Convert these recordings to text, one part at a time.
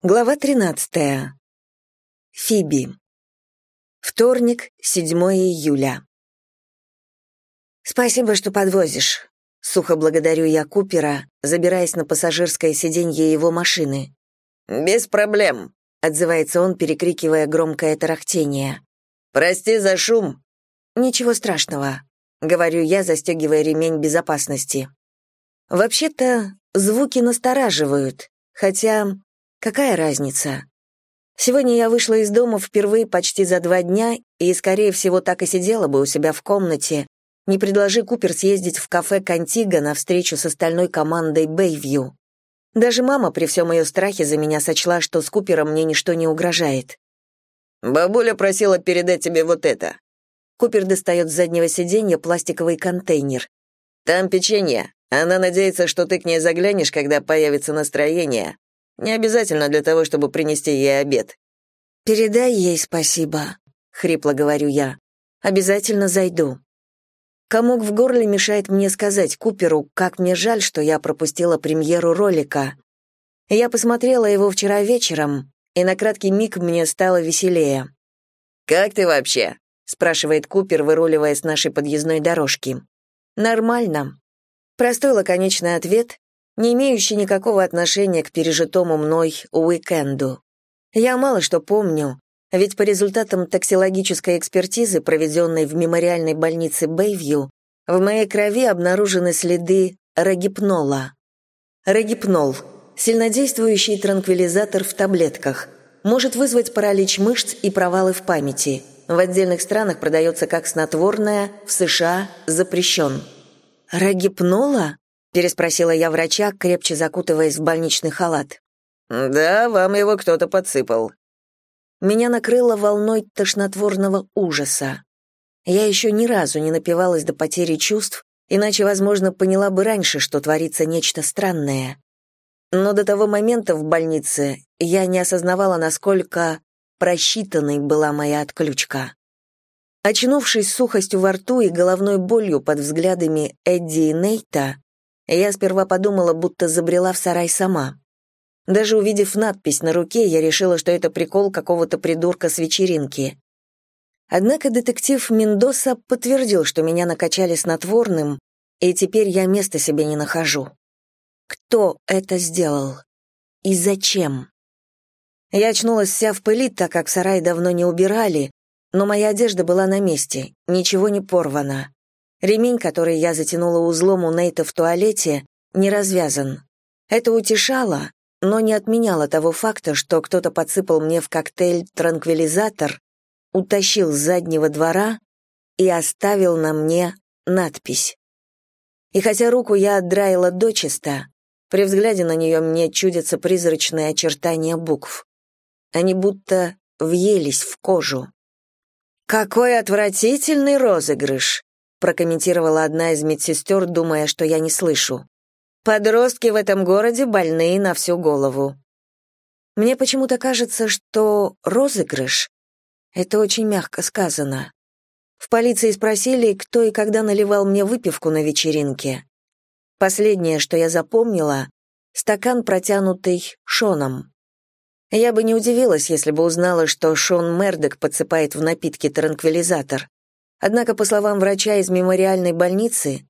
Глава 13. Фиби. Вторник, 7 июля. «Спасибо, что подвозишь», — сухо благодарю я Купера, забираясь на пассажирское сиденье его машины. «Без проблем», — отзывается он, перекрикивая громкое тарахтение. «Прости за шум». «Ничего страшного», — говорю я, застегивая ремень безопасности. «Вообще-то звуки настораживают, хотя Какая разница? Сегодня я вышла из дома впервые почти за два дня и, скорее всего, так и сидела бы у себя в комнате, не предложи Купер съездить в кафе «Контиго» на встречу с остальной командой «Бэйвью». Даже мама при всем ее страхе за меня сочла, что с Купером мне ничто не угрожает. «Бабуля просила передать тебе вот это». Купер достает с заднего сиденья пластиковый контейнер. «Там печенье. Она надеется, что ты к ней заглянешь, когда появится настроение. Не обязательно для того, чтобы принести ей обед. Передай ей спасибо, хрипло говорю я. Обязательно зайду. Комок в горле мешает мне сказать Куперу, как мне жаль, что я пропустила премьеру ролика. Я посмотрела его вчера вечером, и на краткий миг мне стало веселее. «Как ты вообще?» — спрашивает Купер, выруливая с нашей подъездной дорожки. «Нормально». Простой лаконичный ответ, не имеющий никакого отношения к пережитому мной уикенду. Я мало что помню, ведь по результатам токсикологической экспертизы, проведенной в мемориальной больнице Бэйвью, в моей крови обнаружены следы рогипнола. Рогипнол – сильнодействующий транквилизатор в таблетках, может вызвать паралич мышц и провалы в памяти. В отдельных странах продается как снотворное, в США запрещен. Рогипнола? Переспросила я врача, крепче закутываясь в больничный халат. Да, вам его кто-то подсыпал. Меня накрыло волной тошнотворного ужаса. Я еще ни разу не напивалась до потери чувств, иначе, возможно, поняла бы раньше, что творится нечто странное. Но до того момента в больнице я не осознавала, насколько просчитанной была моя отключка. Очнувшись сухостью во рту и головной болью под взглядами Эдди и Нейта, я сперва подумала, будто забрела в сарай сама. Даже увидев надпись на руке, я решила, что это прикол какого-то придурка с вечеринки. Однако детектив Мендоса подтвердил, что меня накачали снотворным, и теперь я места себе не нахожу. Кто это сделал? И зачем? Я очнулась вся в пыли, так как сарай давно не убирали, но моя одежда была на месте, ничего не порвано. Ремень, который я затянула узлом у Нейта в туалете, не развязан. Это утешало, но не отменяло того факта, что кто-то подсыпал мне в коктейль транквилизатор, утащил с заднего двора и оставил на мне надпись. И хотя руку я отдраила дочисто, при взгляде на нее мне чудятся призрачные очертания букв. Они будто въелись в кожу. «Какой отвратительный розыгрыш!» Прокомментировала одна из медсестер, думая, что я не слышу. Подростки в этом городе больные на всю голову. Мне почему-то кажется, что розыгрыш — это очень мягко сказано. В полиции спросили, кто и когда наливал мне выпивку на вечеринке. Последнее, что я запомнила — стакан, протянутый Шоном. Я бы не удивилась, если бы узнала, что Шон Мердок подсыпает в напитки транквилизатор. Однако, по словам врача из мемориальной больницы,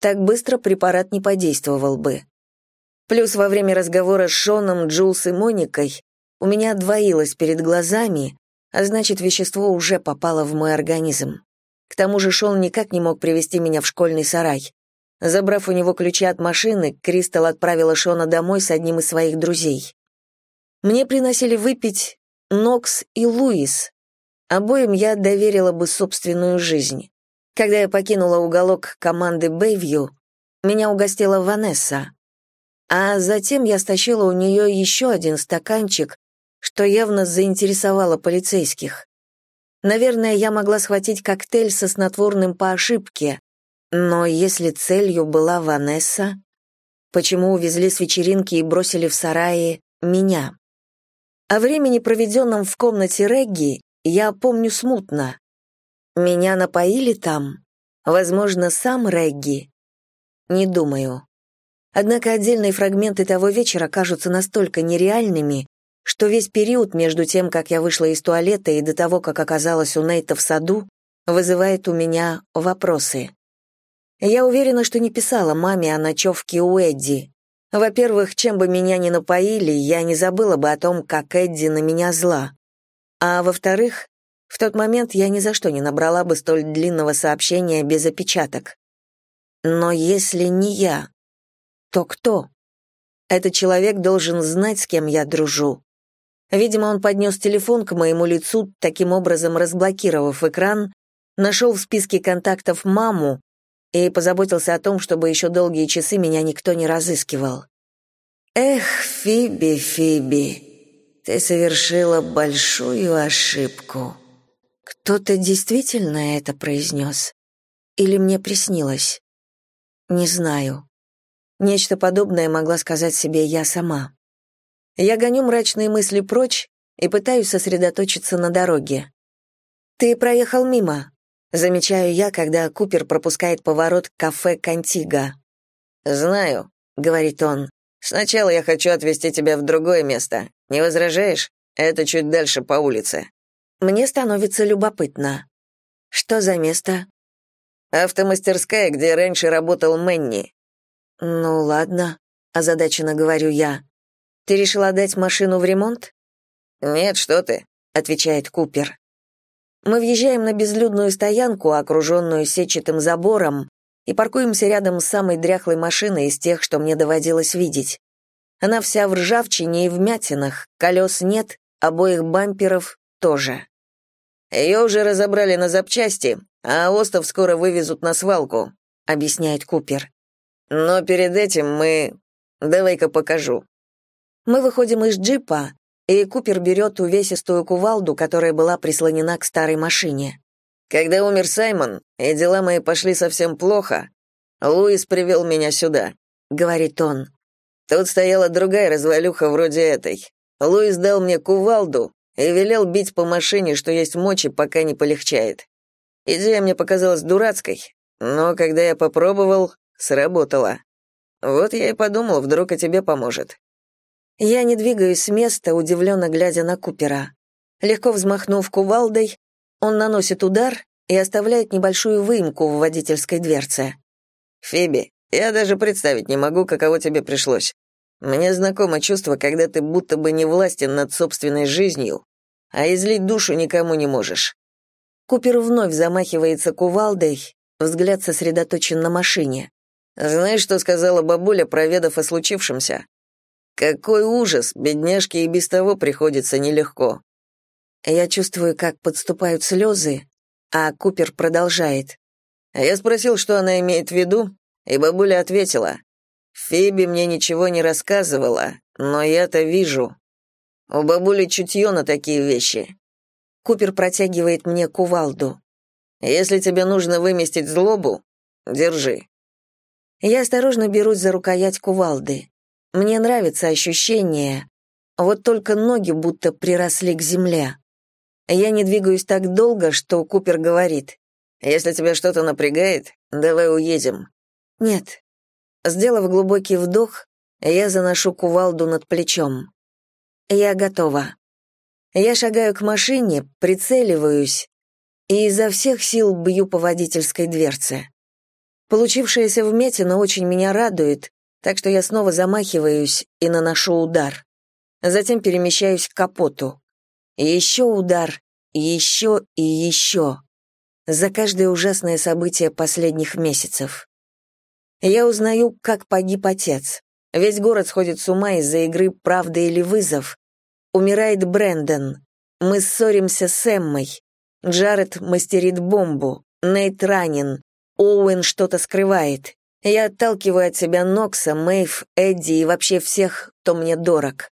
так быстро препарат не подействовал бы. Плюс во время разговора с Шоном, Джулс и Моникой у меня двоилось перед глазами, а значит, вещество уже попало в мой организм. К тому же Шон никак не мог привести меня в школьный сарай. Забрав у него ключи от машины, Кристал отправила Шона домой с одним из своих друзей. Мне приносили выпить Нокс и Луис, Обоим я доверила бы собственную жизнь. Когда я покинула уголок команды Бэйвью, меня угостила Ванесса. А затем я стащила у нее еще один стаканчик, что явно заинтересовало полицейских. Наверное, я могла схватить коктейль со снотворным по ошибке, но если целью была Ванесса, почему увезли с вечеринки и бросили в сарае меня? О времени, проведенном в комнате Регги, я помню смутно. Меня напоили там? Возможно, сам Регги? Не думаю. Однако отдельные фрагменты того вечера кажутся настолько нереальными, что весь период между тем, как я вышла из туалета и до того, как оказалась у Нейта в саду, вызывает у меня вопросы. Я уверена, что не писала маме о ночевке у Эдди. Во-первых, чем бы меня ни напоили, я не забыла бы о том, как Эдди на меня зла. А во-вторых, в тот момент я ни за что не набрала бы столь длинного сообщения без опечаток. Но если не я, то кто? Этот человек должен знать, с кем я дружу. Видимо, он поднес телефон к моему лицу, таким образом разблокировав экран, нашел в списке контактов маму и позаботился о том, чтобы еще долгие часы меня никто не разыскивал. «Эх, Фиби, Фиби, ты совершила большую ошибку». Кто-то действительно это произнес? Или мне приснилось? Не знаю. Нечто подобное могла сказать себе я сама. Я гоню мрачные мысли прочь и пытаюсь сосредоточиться на дороге. «Ты проехал мимо», — замечаю я, когда Купер пропускает поворот к кафе «Кантига». «Знаю», — говорит он. «Сначала я хочу отвезти тебя в другое место. Не возражаешь? Это чуть дальше по улице». Мне становится любопытно. Что за место? Автомастерская, где раньше работал Мэнни. Ну ладно, озадаченно говорю я. Ты решила дать машину в ремонт? Нет, что ты, отвечает Купер. Мы въезжаем на безлюдную стоянку, окруженную сетчатым забором, и паркуемся рядом с самой дряхлой машиной из тех, что мне доводилось видеть. Она вся в ржавчине и вмятинах, колес нет, обоих бамперов тоже. Ее уже разобрали на запчасти, а остов скоро вывезут на свалку», — объясняет Купер. «Но перед этим мы... Давай-ка покажу». Мы выходим из джипа, и Купер берет увесистую кувалду, которая была прислонена к старой машине. «Когда умер Саймон, и дела мои пошли совсем плохо, Луис привел меня сюда», — говорит он. «Тут стояла другая развалюха вроде этой. Луис дал мне кувалду, и велел бить по машине, что есть мочи, пока не полегчает. Идея мне показалась дурацкой, но когда я попробовал, сработала. Вот я и подумал, вдруг и тебе поможет. Я не двигаюсь с места, удивленно глядя на Купера. Легко взмахнув кувалдой, он наносит удар и оставляет небольшую выемку в водительской дверце. «Фиби, я даже представить не могу, каково тебе пришлось. Мне знакомо чувство, когда ты будто бы не властен над собственной жизнью, а излить душу никому не можешь. Купер вновь замахивается кувалдой, взгляд сосредоточен на машине. Знаешь, что сказала бабуля, проведав о случившемся? Какой ужас, бедняжке и без того приходится нелегко. Я чувствую, как подступают слезы, а Купер продолжает. Я спросил, что она имеет в виду, и бабуля ответила, Фиби мне ничего не рассказывала, но я-то вижу. У бабули чутье на такие вещи. Купер протягивает мне кувалду. Если тебе нужно выместить злобу, держи. Я осторожно берусь за рукоять кувалды. Мне нравится ощущение, вот только ноги будто приросли к земле. Я не двигаюсь так долго, что Купер говорит. «Если тебя что-то напрягает, давай уедем». «Нет, Сделав глубокий вдох, я заношу кувалду над плечом. Я готова. Я шагаю к машине, прицеливаюсь и изо всех сил бью по водительской дверце. Получившаяся вмятина очень меня радует, так что я снова замахиваюсь и наношу удар. Затем перемещаюсь к капоту. Еще удар, еще и еще. За каждое ужасное событие последних месяцев. Я узнаю, как погиб отец. Весь город сходит с ума из-за игры «Правда или вызов». Умирает Брэндон. Мы ссоримся с Эммой. Джаред мастерит бомбу. Нейт ранен. Оуэн что-то скрывает. Я отталкиваю от себя Нокса, Мэйв, Эдди и вообще всех, кто мне дорог.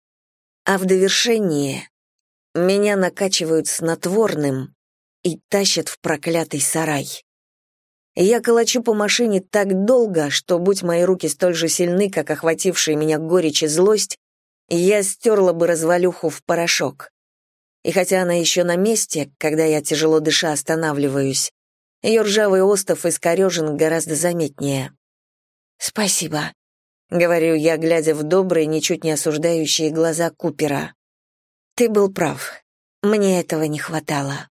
А в довершение меня накачивают снотворным и тащат в проклятый сарай. Я колочу по машине так долго, что, будь мои руки столь же сильны, как охватившие меня горечь и злость, я стерла бы развалюху в порошок. И хотя она еще на месте, когда я тяжело дыша останавливаюсь, ее ржавый остов искорежен гораздо заметнее. «Спасибо», — говорю я, глядя в добрые, ничуть не осуждающие глаза Купера. Ты был прав. Мне этого не хватало.